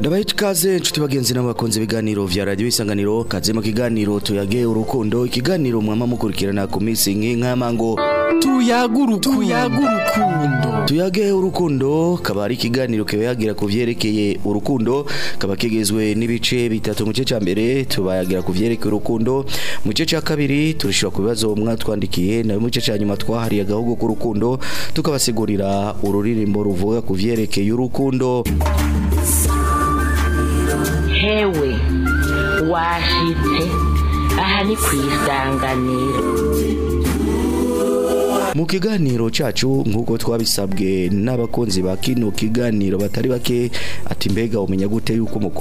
ndabaye ikaze inshuti bagenzi n'abakunze ibiganiro vya radio isanganiro kazema kiganiro tuyage urukundo ikiganiro mwama mukurikirana ku minsi Tuyaguru tuyagurukundo tuyage urukundo kaba ari ikiganiro kiba yagira ku vyerekeye urukundo kaba kigizwe n'ibice bitatu mu gice cya mbere tubayagira ku urukundo mu cya kabiri turishira ku bibazo mwatwandikiye na mu gice cya nyuma twahariye agahugu k'urukundo tukabasigurira ururirimbo ruvuga ku vyerekeye urukundo hewe wahitse aha ni ku mu kiganiro cyacu nk'uko twabisabwe n'abakunzi ba kino kiganiro batari bake ati mbega umenya gute yuko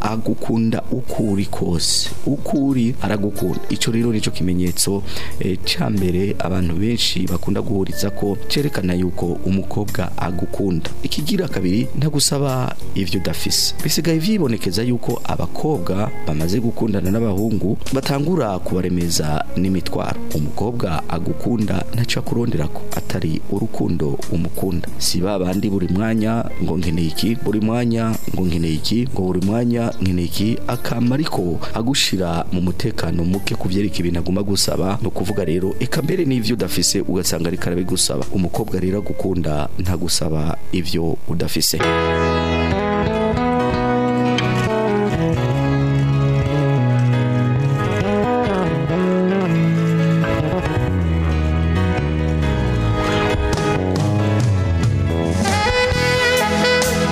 agukunda ukuri kose ukuri aragukunda icyo rero nicyo kimenyetso eh, cya mbere abantu benshi bakunda guhuriza ko cyerekana yuko umukobwa agukunda ikigira kabiri ntagusaba ibyo udafise bisigaye byibonekeza yuko abakobwa bamaze gukundana n'abahungu batangura kubaremeza n'imitwaro umukobwa agukunda ntacyo akurondera ko atari urukundo umukunda si ba buri mwanya ngo nkeneye iki buri mwanya ngo nkeneye iki ngo buri mwanya nkeneye iki akama ariko agushira mu mutekano muke ku byerekeye ibintu aguma gusaba ni ukuvuga rero eka mbere n'ibyo udafise ugasanga ariko arabigusaba umukobwa rero agukunda ntagusaba ibyo udafise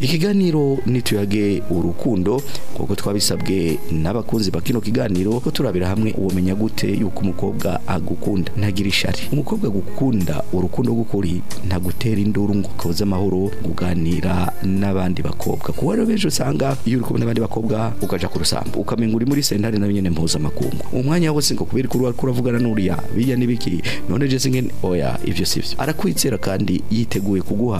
ikiganiro nituyage urukundo kuko twabisabwe n'abakunzi bakino kiganiro ko turabira hamwe umenya gute yuko umukobwa agukunda ntagira ishari umukobwa gukunda urukundo gukuri ntagutera induru ngo koza amahoro kuganira n'abandi bakobwa kuko rero benshi usanga iyo uri kumwe n'abandi bakobwa ukaja ku rusambu ukamenya uri muri sentare nawe nyene mpuza makungu umwanya wose ngo kubera kuri kuravugana n'uriya bijya nibiki none je singe oya ivyo sivyo arakwitsera kandi yiteguye kuguha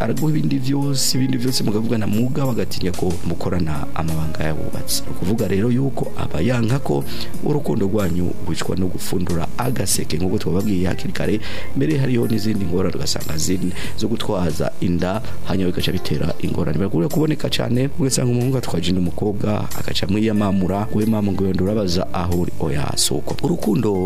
araguha ibindi byose ibindi byose mukavuga na muga bagatinya yego mukorana amabanga y'abubatsi ni ukuvuga rero yuko aba yanka ko urukundo rwanyu wicwa no gufundura agaseke nk'uko twababwiye hakiri kare mbere hariho n'izindi ngorane ugasanga zine zo gutwaza inda hanyuma bigaca bitera ingorane birakunda kuboneka cyane ugasanga umuhungu atwaje umukobwa agaca mwiyamamura we mama ngo yonde urabaza aho uri oya suko urukundo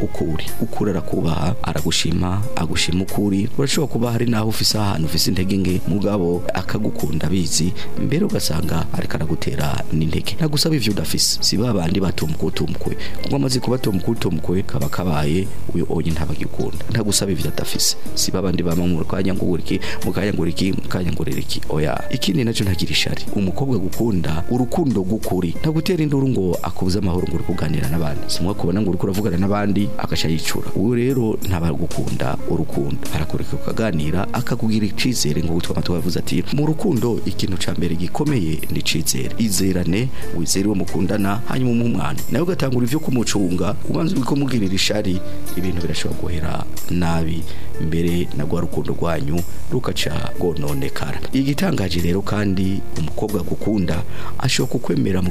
uko uri ukuri arakubaha aragushima agushima uko uri urashobora kuba hari n'aho ufise ahantu ufise intege nke mugabo akagukunda abizi mbere ugasanga ariko aragutera kubera n'intege nagusaba ivyo udafise si babandi batumkutumkwe kuko amazi kuba tumkutumkwe kaba kabaye uyo onye ntabagikunda ntagusaba ivyo adafise si babandi bama mu kanya ngo uriki mu kanya ngo uriki mu kanya ngo uriki oya ikindi naco ntagirishari umukobwa gukunda urukundo gukuri ntagutera induru ngo akubuza amahoro ngo urikuganira n'abandi simwa kubona ngo uriko uravugana n'abandi akashayicura uwo rero ntabagukunda urukundo arakureka ukaganira akakugira icizere ngo gutwa amatwi avuze ati mu rukundo ikintu cha mbere gikomeye ni cizere izerane wizere uwo mukundana hanyuma umwana nawe ugatangura ibyo kumucunga ubanza uri kumubwirira ishari ibintu birashobora guhera nabi mbere na rwa rukundo rwanyu rukaca rwononekara igitangaje rero kandi umukobwa gukunda ashobora kukwemera mu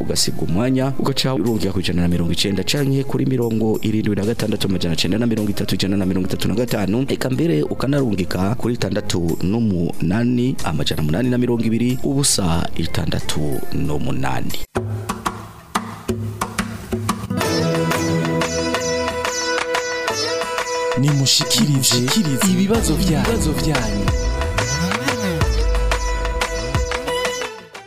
ugasiga umwanya ugaca urongera ku ijana na mirongo icyenda canke kuri mirongo irindwi na gatandatu amajana icenda na mirongo itatu ijana na mirongo itatu na gatanu reka mbere ukana arungika kuri itandatu n'umunani amajana munani na mirongo ibiri ubusa itandatu n'umunani ni mushikirije ibibazo byanyu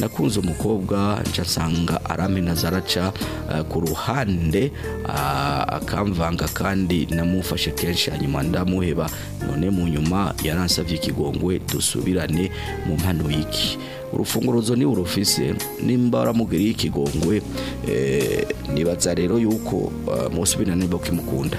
nakunze umukobwa arame na zaraca ah, ku ruhande ah, akamvanga kandi namufashe kenshi hanyuma ndamuheba none mu nyuma yaransabye ikigongwe dusubirane mu mpano y'iki urufunguruzo ni urufise nimba waramubwiriye ikigongwe eh, nibaza rero yuko eh, munsi binaniba ukimukunda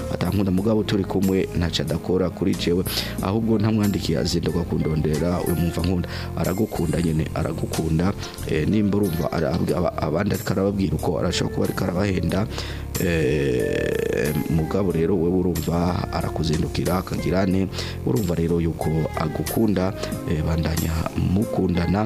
atankunda mugabo turi kumwe ntaca adakora kuri jewe ahubwo ntamwandikiye azinduka kundondera uyu nkunda aragukunda nyine aragukunda eh, nimba urumva abandi ariko arababwira uko arashobora kuba ariko arabahenda eh, mugabo rero we urumva arakuzindukira akagirane urumva rero yuko agukunda eh, bandanya mukundana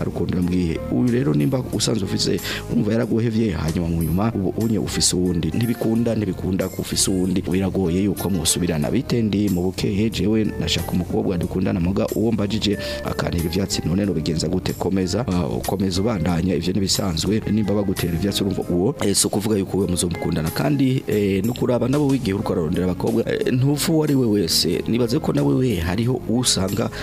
arukundambwiye uyu rero rero nimba usanzwe ufise umva yaraguhevye hanyuma mu nyuma ubonye ufise uwundi ntibikunda ntibikunda ko ufise uwundi biragoye yuko musubirana bitendi mu bukehe jewe nashaka umukobwa dukundana muga uwo mbajije akanira ivyatsi none no bigenza gute komeza ukomeza ah, ubandanya ivyo nibisanzwe nimba bagutera ivyatsi urumva uwo eh, so kuvuga yuko we muzomukundana kandi eh, no kuraba nabo wigiye uriko ararondera abakobwa eh, ntuvu wari we wese nibaze ko nawe we hariho usanga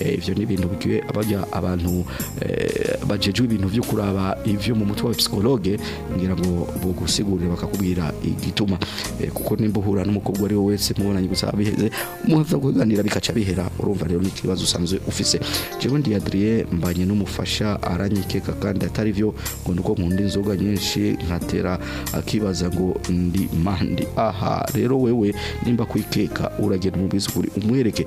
eh, ibyo ni ibintu bigiye abajya abantu eh, bajejwe ibintu byo kuraba ivyo mu mutwe wa psychologue ngira ngo bo bakakubwira igituma kuko nimba uhura n'umukobwa ari we wese mubonanye gusa biheze muhaza kuganira bikaca bihera urumva rero ni ikibazo usanzwe ufise jewe ndi Adrien mbanye n'umufasha aranyikeka kandi atari byo ngo nuko nkunda inzoga nyinshi nkatera akibaza ngo ndi mandi aha rero rero wewe nimba kwikeka uragenda umubwiza ukuri umwereke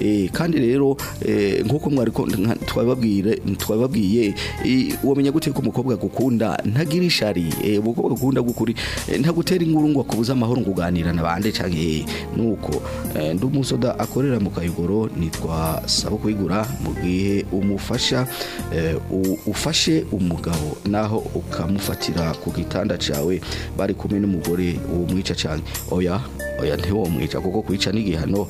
eh, kandi rero nkuko mwariko twababwire twababwiye wamenya gute ko umukobwa gukunda gukunda ntagirishari eh, ubwo gukunda gukuri eh, ntagutera inkuru ngo akubuze amahoro ngo uganira nabande canke eh, nuko ndumusoda akorera mu kayigoro nitwa sabo kwigura mu gihe umufasha ufashe umugabo naho ukamufatira ku gitanda cyawe bari kumwe n'umugore uwo mwica canke oya oya ntiwomwica kuko kwica n'igihano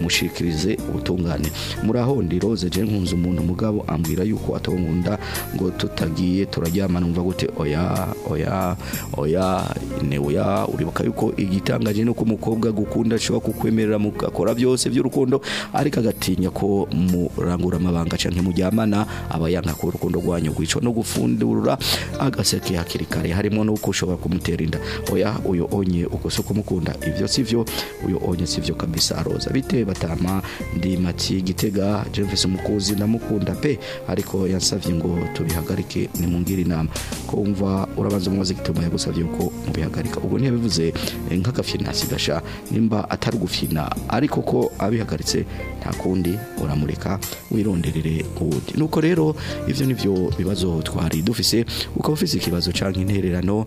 mushikirize ubutungane muri aho ndi rose je nkunze umuntu mugabo ambwira yuko atagongunda ngo tutagiye turaryama numva gute oya oya oya ne oya uribuka yuko igitangaje uko kumukobwa gukunda ashobora kukwemerera mugakora byose by'urukundo ariko agatinya ko murangura amabanga canke mujyamana aba yanka ko urukundo rwanyu gwicwa no gufundurura agaseke hakiri kare harimo nuko ushobora kumutera inda oya uyo onye uko so kumukunda si sivyo uyu onye sivyo kabisa roza bite batama ndi mati gitega Jevis umukuzi ndamukunda pe ariko yansabye ngo tubihagarike nimungire inama ko umva urabanza umubaze gituma yagusavye uko mubihagarika ubwo ntiyabivuze eh, nk'agafyina sigasha nimba atari gufyina ariko ko abihagaritse nta kundi uramureka wironderere uwundi nuko rero ibyo ni nivyo bibazo twari dufise ukaba ufise ikibazo cyangwa intererano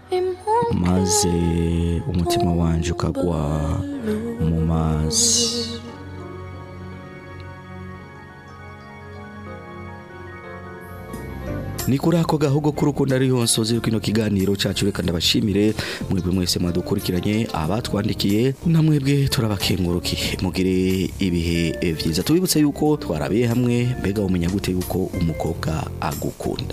maze umutima wanjye ukagwa mu mazi ni kuri ako gahugu k'urukundo ari honsoze kino kiganiro cyacu reka ndabashimire mwebwe mwese mwadukurikiranye abatwandikiye na mwebwe turabakengurukiye mugire ibihe byiza tubibutse yuko twarabiye hamwe mbega umenya gute yuko umukobwa agukunda